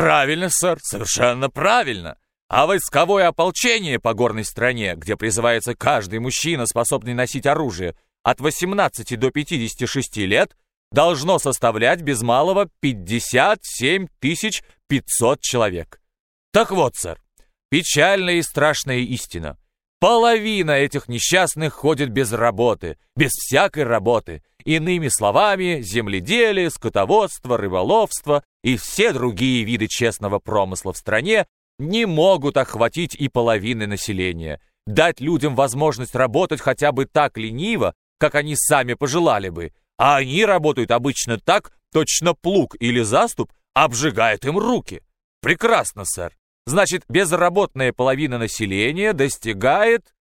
Правильно, сэр, совершенно правильно. А войсковое ополчение по горной стране, где призывается каждый мужчина, способный носить оружие, от 18 до 56 лет, должно составлять без малого 57 500 человек. Так вот, сэр, печальная и страшная истина. Половина этих несчастных ходит без работы, без всякой работы. Иными словами, земледелие, скотоводство, рыболовство и все другие виды честного промысла в стране не могут охватить и половины населения. Дать людям возможность работать хотя бы так лениво, как они сами пожелали бы. А они работают обычно так, точно плуг или заступ обжигает им руки. Прекрасно, сэр. Значит, безработная половина населения достигает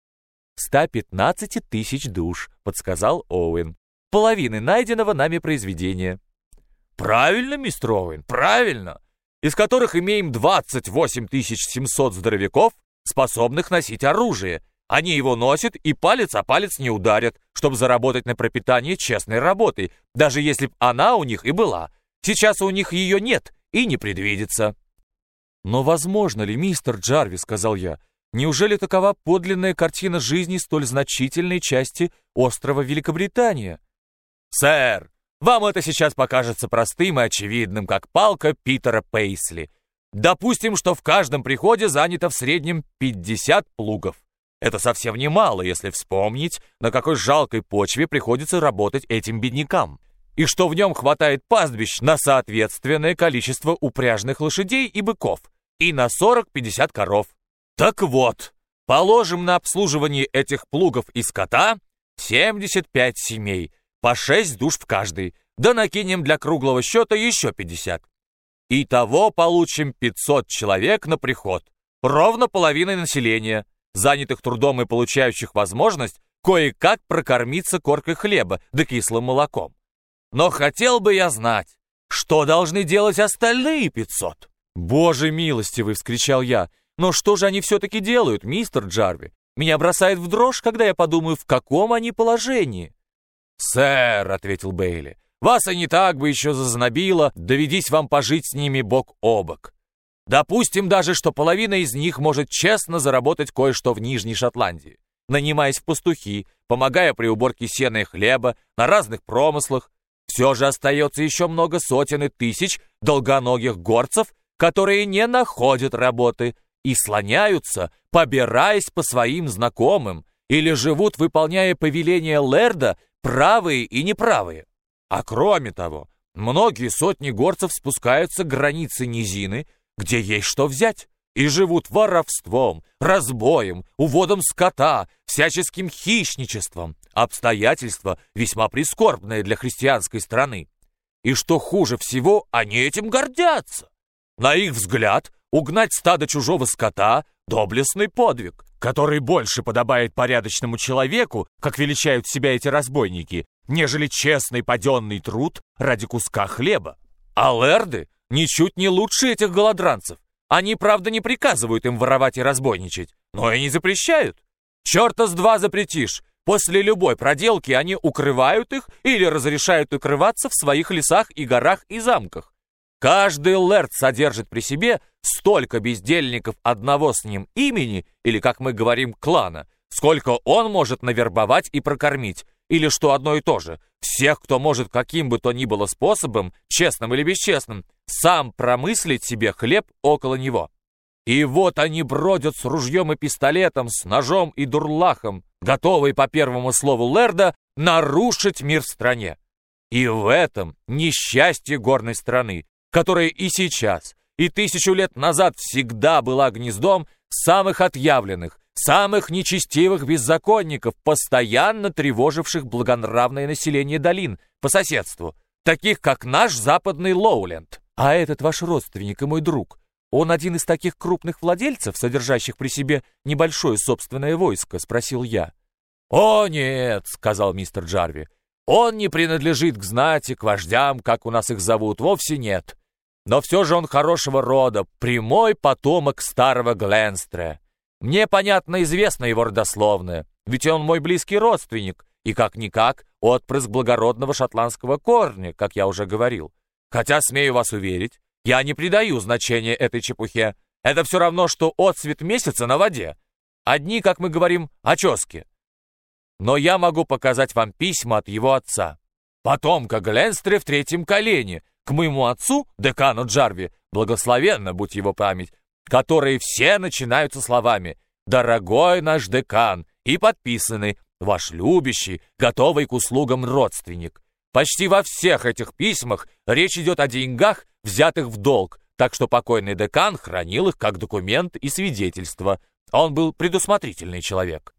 115 тысяч душ, подсказал Оуэн. Половины найденного нами произведения. Правильно, мистер Оуэн, правильно. Из которых имеем 28 700 здоровяков, способных носить оружие. Они его носят и палец о палец не ударят, чтобы заработать на пропитание честной работой, даже если б она у них и была. Сейчас у них ее нет и не предвидится. «Но возможно ли, мистер Джарви, — сказал я, — неужели такова подлинная картина жизни столь значительной части острова Великобритания?» «Сэр, вам это сейчас покажется простым и очевидным, как палка Питера Пейсли. Допустим, что в каждом приходе занято в среднем 50 плугов. Это совсем немало, если вспомнить, на какой жалкой почве приходится работать этим беднякам, и что в нем хватает пастбищ на соответственное количество упряжных лошадей и быков — и на 40-50 коров. Так вот, положим на обслуживание этих плугов и скота 75 семей, по 6 душ в каждой, да накинем для круглого счета еще 50. Итого получим 500 человек на приход, ровно половиной населения, занятых трудом и получающих возможность кое-как прокормиться коркой хлеба да кислым молоком. Но хотел бы я знать, что должны делать остальные 500? «Боже милостивый!» — вскричал я. «Но что же они все-таки делают, мистер Джарви? Меня бросает в дрожь, когда я подумаю, в каком они положении». «Сэр», — ответил Бейли, — «вас и не так бы еще зазнобило, доведись вам пожить с ними бок о бок. Допустим даже, что половина из них может честно заработать кое-что в Нижней Шотландии, нанимаясь в пастухи, помогая при уборке сена и хлеба, на разных промыслах. Все же остается еще много сотен и тысяч долгоногих горцев, которые не находят работы и слоняются, побираясь по своим знакомым, или живут, выполняя повеления Лерда, правые и неправые. А кроме того, многие сотни горцев спускаются к границе низины, где есть что взять, и живут воровством, разбоем, уводом скота, всяческим хищничеством, обстоятельства весьма прискорбные для христианской страны. И что хуже всего, они этим гордятся. На их взгляд, угнать стадо чужого скота — доблестный подвиг, который больше подобает порядочному человеку, как величают себя эти разбойники, нежели честный паденный труд ради куска хлеба. А лерды ничуть не лучше этих голодранцев. Они, правда, не приказывают им воровать и разбойничать, но и не запрещают. Черта с два запретишь. После любой проделки они укрывают их или разрешают укрываться в своих лесах и горах и замках. Каждый лэрд содержит при себе столько бездельников одного с ним имени, или, как мы говорим, клана, сколько он может навербовать и прокормить, или, что одно и то же, всех, кто может каким бы то ни было способом, честным или бесчестным, сам промыслить себе хлеб около него. И вот они бродят с ружьем и пистолетом, с ножом и дурлахом, готовые по первому слову Лерда нарушить мир в стране. И в этом несчастье горной страны, которая и сейчас, и тысячу лет назад всегда была гнездом самых отъявленных, самых нечестивых беззаконников, постоянно тревоживших благонравное население долин по соседству, таких как наш западный Лоуленд. А этот ваш родственник и мой друг, он один из таких крупных владельцев, содержащих при себе небольшое собственное войско, спросил я. «О, нет», — сказал мистер Джарви, он не принадлежит к знати, к вождям, как у нас их зовут, вовсе нет. Но все же он хорошего рода, прямой потомок старого Гленстре. Мне, понятно, известно его родословное, ведь он мой близкий родственник, и как-никак отпрыск благородного шотландского корня, как я уже говорил. Хотя, смею вас уверить, Я не придаю значения этой чепухе. Это все равно, что отцвет месяца на воде. Одни, как мы говорим, очески. Но я могу показать вам письма от его отца. Потомка Гленстре в третьем колене, к моему отцу, декану Джарви, благословенно будь его память, которые все начинаются словами «Дорогой наш декан» и подписаны «Ваш любящий, готовый к услугам родственник». Почти во всех этих письмах речь идет о деньгах, взятых в долг, так что покойный декан хранил их как документ и свидетельство. Он был предусмотрительный человек.